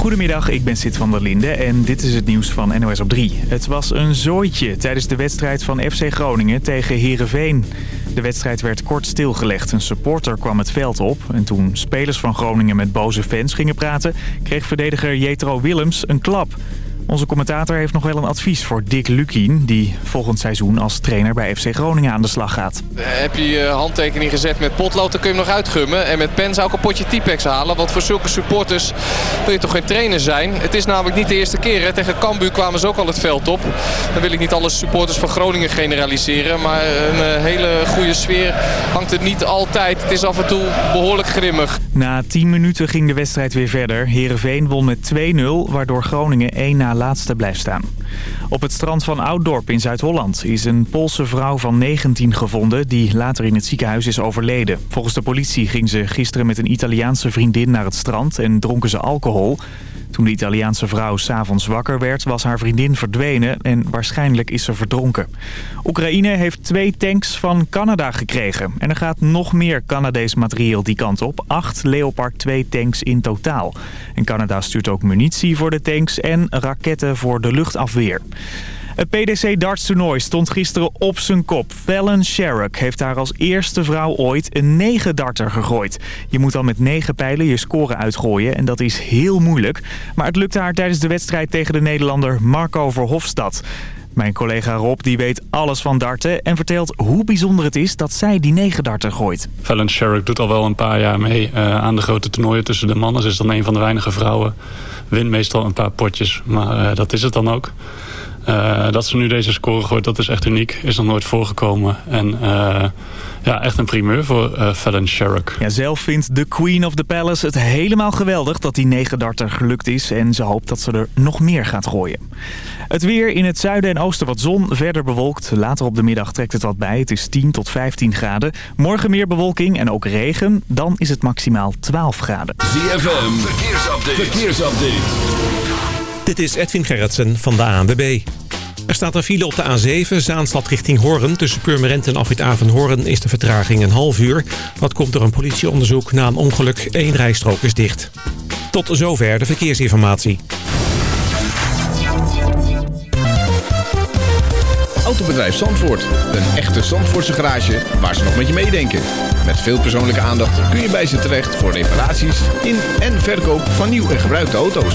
Goedemiddag, ik ben Sid van der Linde en dit is het nieuws van NOS op 3. Het was een zooitje tijdens de wedstrijd van FC Groningen tegen Heerenveen. De wedstrijd werd kort stilgelegd. Een supporter kwam het veld op. En toen spelers van Groningen met boze fans gingen praten... kreeg verdediger Jetro Willems een klap. Onze commentator heeft nog wel een advies voor Dick Lukien... die volgend seizoen als trainer bij FC Groningen aan de slag gaat. Heb je je handtekening gezet met potlood, dan kun je hem nog uitgummen. En met pen zou ik een potje T-Pex halen. Want voor zulke supporters wil je toch geen trainer zijn. Het is namelijk niet de eerste keer. Hè. Tegen Cambuur kwamen ze ook al het veld op. Dan wil ik niet alle supporters van Groningen generaliseren. Maar een eh, hele goede sfeer hangt het niet altijd. Het is af en toe behoorlijk grimmig. Na 10 minuten ging de wedstrijd weer verder. Heerenveen won met 2-0, waardoor Groningen 1 na laatste blijft staan. Op het strand van Ouddorp in Zuid-Holland is een Poolse vrouw van 19 gevonden... die later in het ziekenhuis is overleden. Volgens de politie ging ze gisteren met een Italiaanse vriendin naar het strand... en dronken ze alcohol... Toen de Italiaanse vrouw s'avonds wakker werd, was haar vriendin verdwenen en waarschijnlijk is ze verdronken. Oekraïne heeft twee tanks van Canada gekregen. En er gaat nog meer Canadees materieel die kant op. Acht Leopard 2 tanks in totaal. En Canada stuurt ook munitie voor de tanks en raketten voor de luchtafweer. Het PDC darts toernooi stond gisteren op zijn kop. Fallon Sherrock heeft daar als eerste vrouw ooit een 9 darter gegooid. Je moet dan met 9 pijlen je score uitgooien en dat is heel moeilijk. Maar het lukte haar tijdens de wedstrijd tegen de Nederlander Marco Verhofstadt. Mijn collega Rob die weet alles van darten en vertelt hoe bijzonder het is dat zij die 9 darter gooit. Fallon Sherrock doet al wel een paar jaar mee uh, aan de grote toernooien tussen de mannen. Ze is dan een van de weinige vrouwen. Wint meestal een paar potjes, maar uh, dat is het dan ook. Uh, dat ze nu deze score gooit, dat is echt uniek. Is nog nooit voorgekomen. En uh, ja, echt een primeur voor uh, Fallon Sherrock. Ja, zelf vindt de Queen of the Palace het helemaal geweldig dat die 9 darter gelukt is. En ze hoopt dat ze er nog meer gaat gooien. Het weer in het zuiden en oosten wat zon, verder bewolkt. Later op de middag trekt het wat bij. Het is 10 tot 15 graden. Morgen meer bewolking en ook regen. Dan is het maximaal 12 graden. ZFM, verkeersupdate. verkeersupdate. Dit is Edwin Gerritsen van de ANWB. Er staat een file op de A7, Zaanstad richting Hoorn. Tussen Purmerend en Afrit Hoorn is de vertraging een half uur. Dat komt door een politieonderzoek na een ongeluk. Eén rijstrook is dicht. Tot zover de verkeersinformatie. Autobedrijf Zandvoort. Een echte Zandvoortse garage waar ze nog met je meedenken. Met veel persoonlijke aandacht kun je bij ze terecht voor reparaties in en verkoop van nieuw en gebruikte auto's.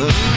Ugh.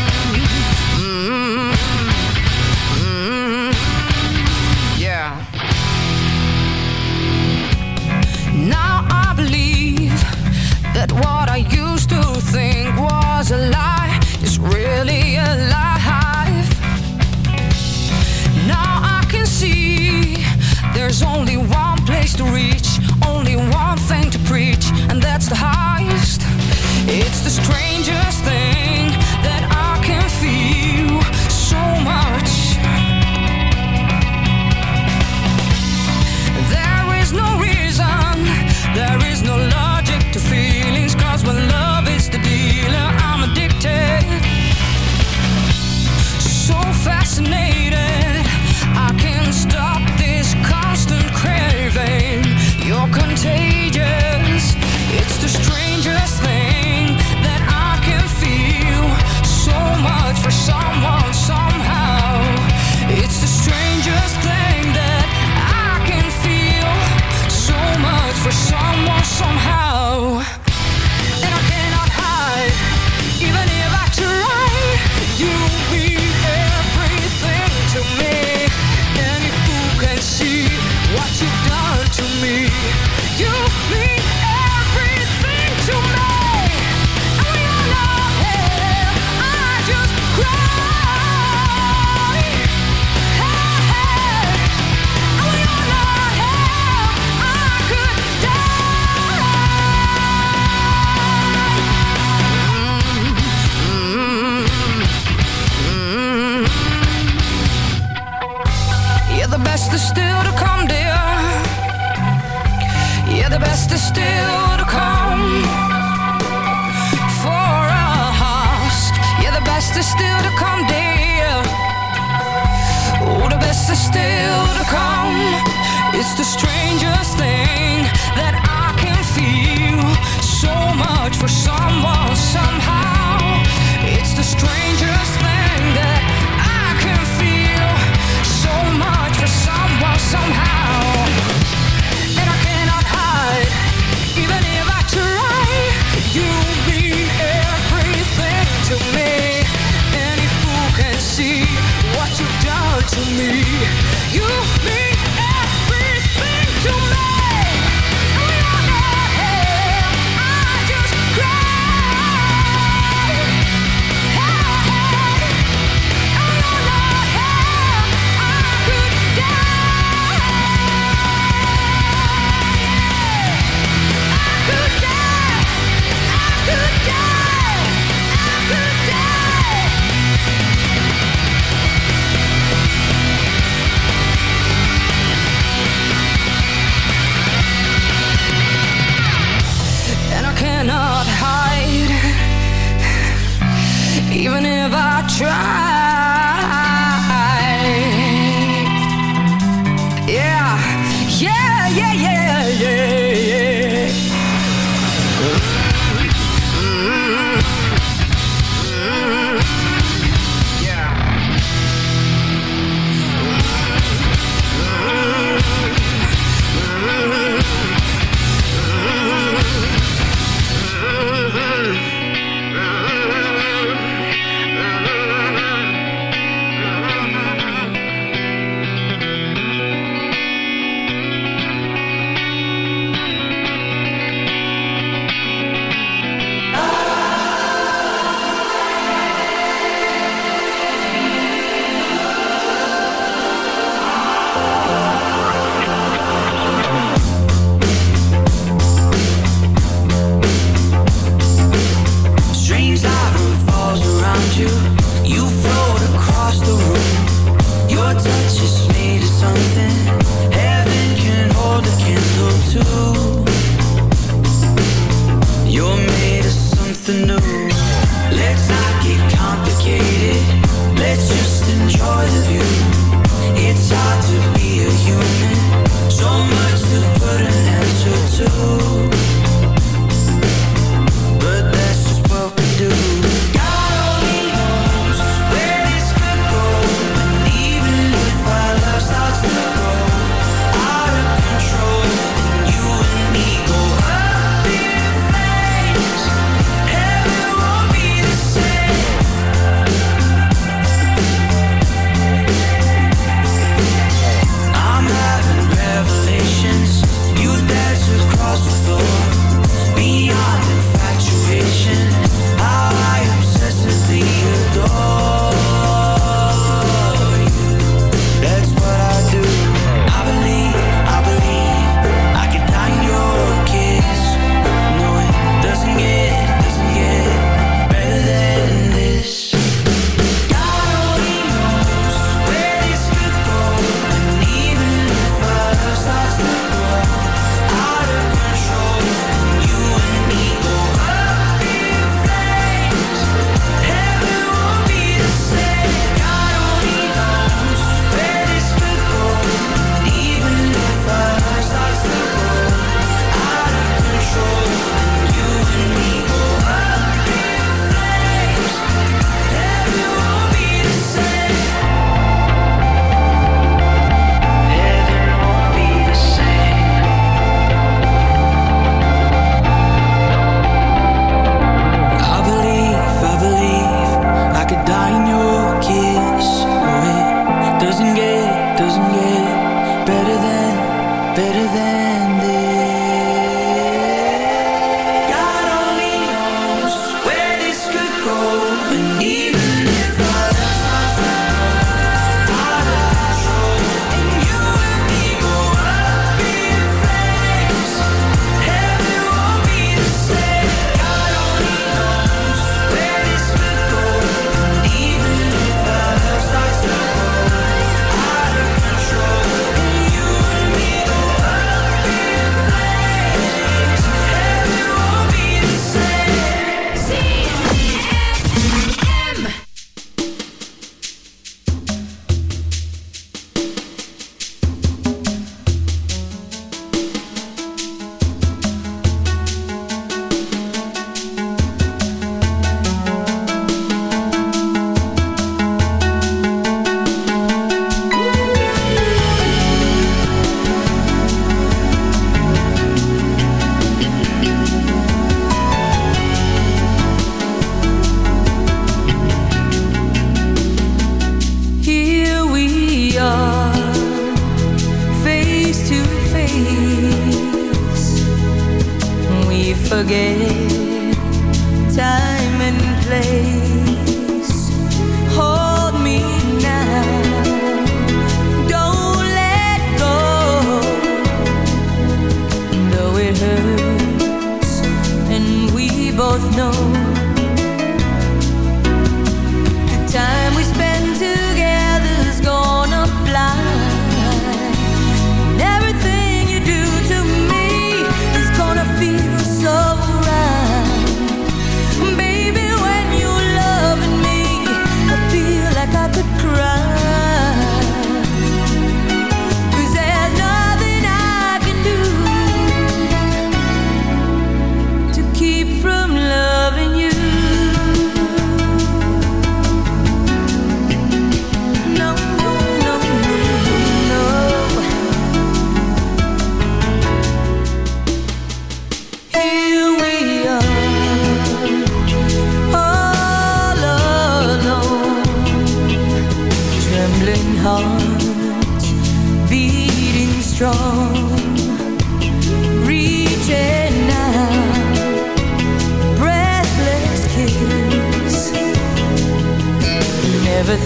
Hurts, and we both know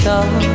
song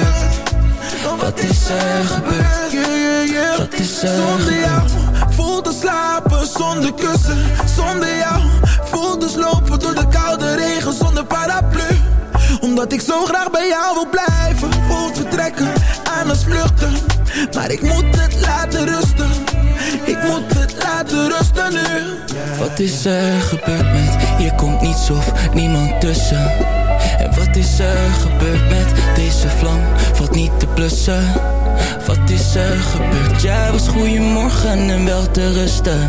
Wat is er gebeurd? Wat is er Zonder jou voel te slapen zonder kussen. Zonder jou voel dus lopen door de koude regen zonder paraplu. Omdat ik zo graag bij jou wil blijven Voel vertrekken aan het vluchten. Maar ik moet het laten rusten. Ik moet het laten rusten nu. Wat is er gebeurd met hier komt niets of niemand tussen? En wat is er gebeurd met deze vlam? Valt niet te blussen. Wat is er gebeurd? Jij was goeiemorgen en wel te rusten.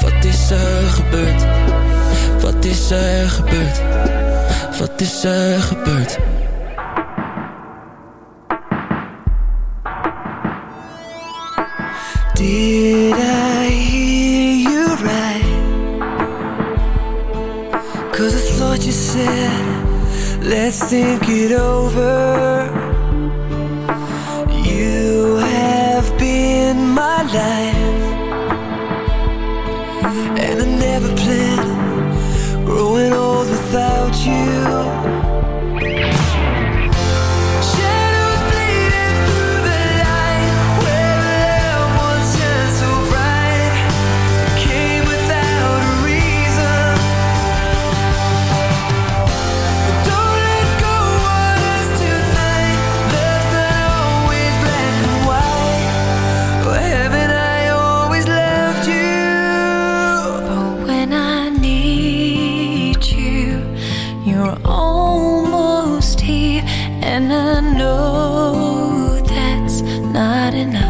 Wat is er gebeurd? Wat is er gebeurd? Wat is er gebeurd? Did I Thought you said, let's think it over. Enough.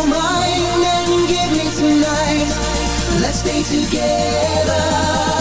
your mind and give me tonight. Let's stay together.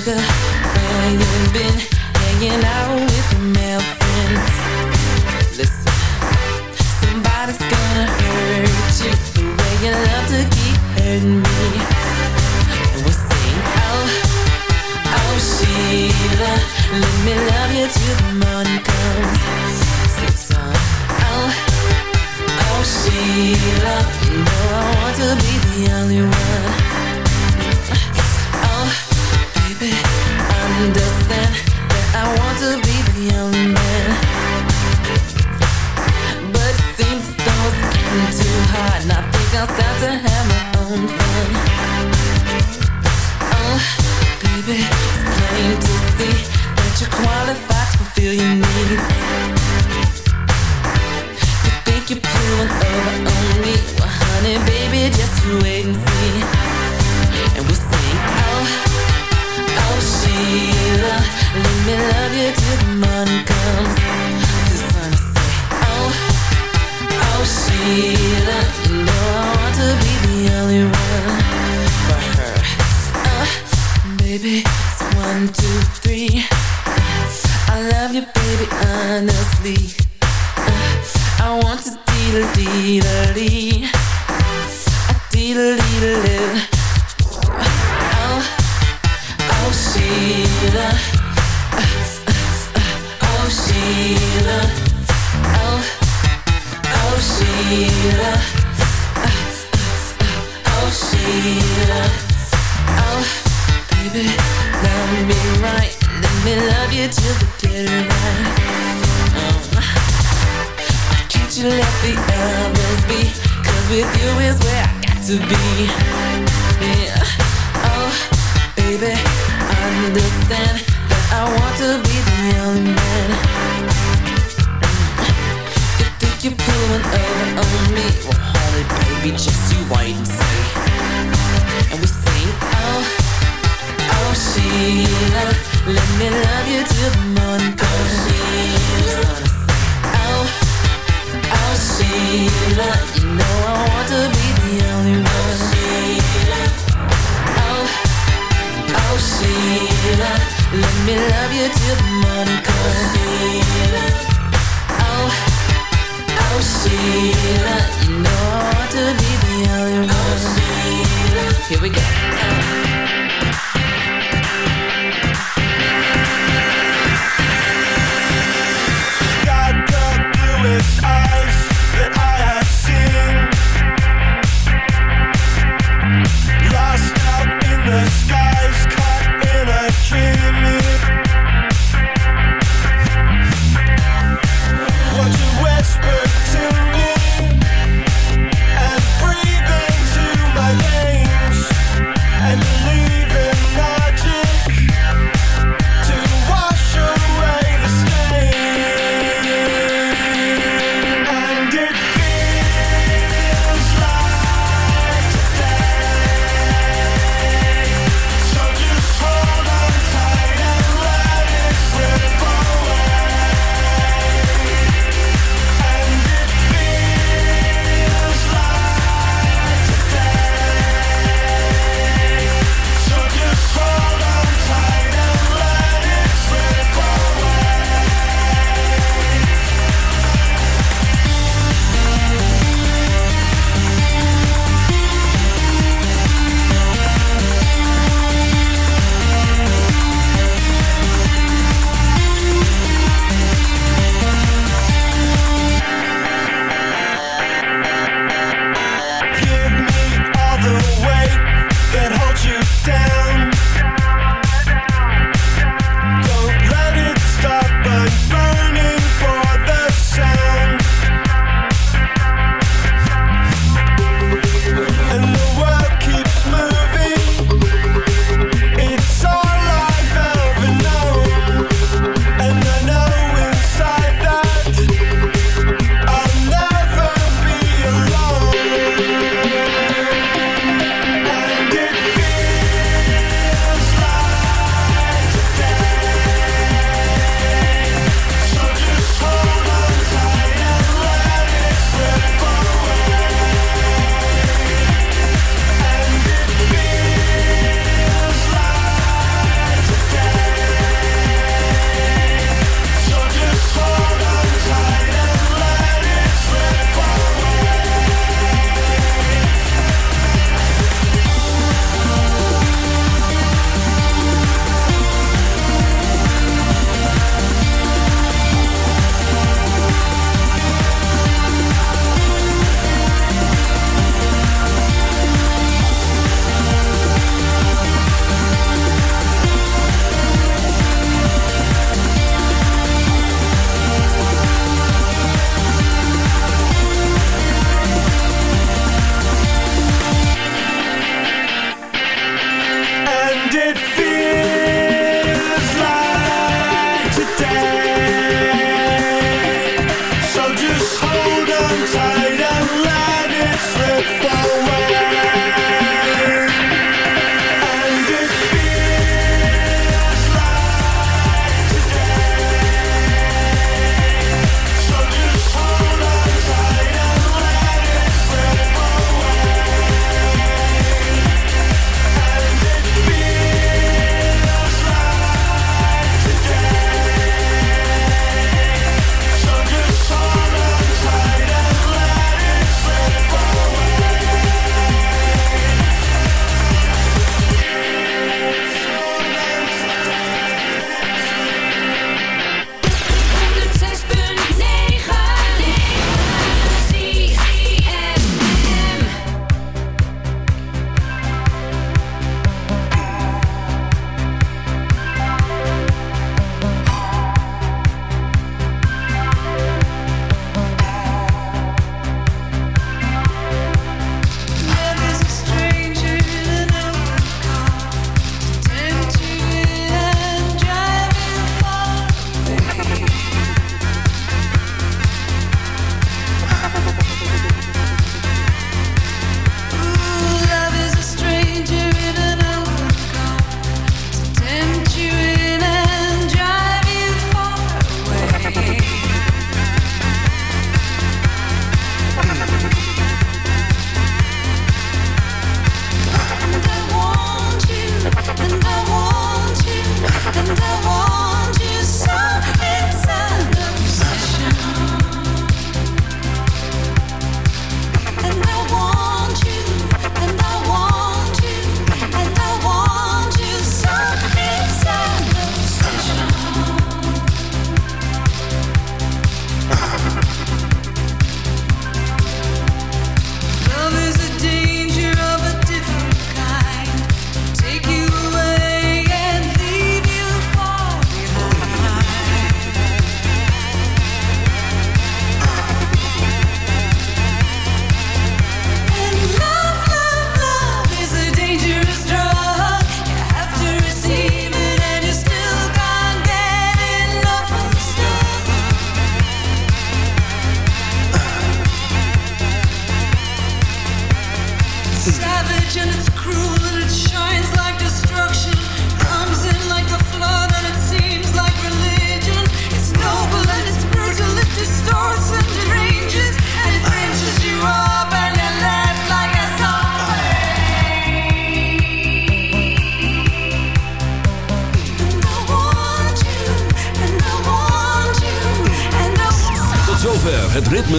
Sugar, Oh, oh Sheila. Oh Sheila. Oh, baby, love me right. Let me love you till the night. Uh, can't you let the others be? Cause with you is where I got to be. Yeah. Oh, baby, I understand that I want to be the only man. You're pulling over on me? Well, honey, baby, just you wait and see. And we sing, oh, oh, Sheila, let me love you till the morning comes. Sheila, oh, oh, Sheila, you know I want to be the only one. Oh, oh, Sheila, let me love you till the morning comes. Oh, Here we go.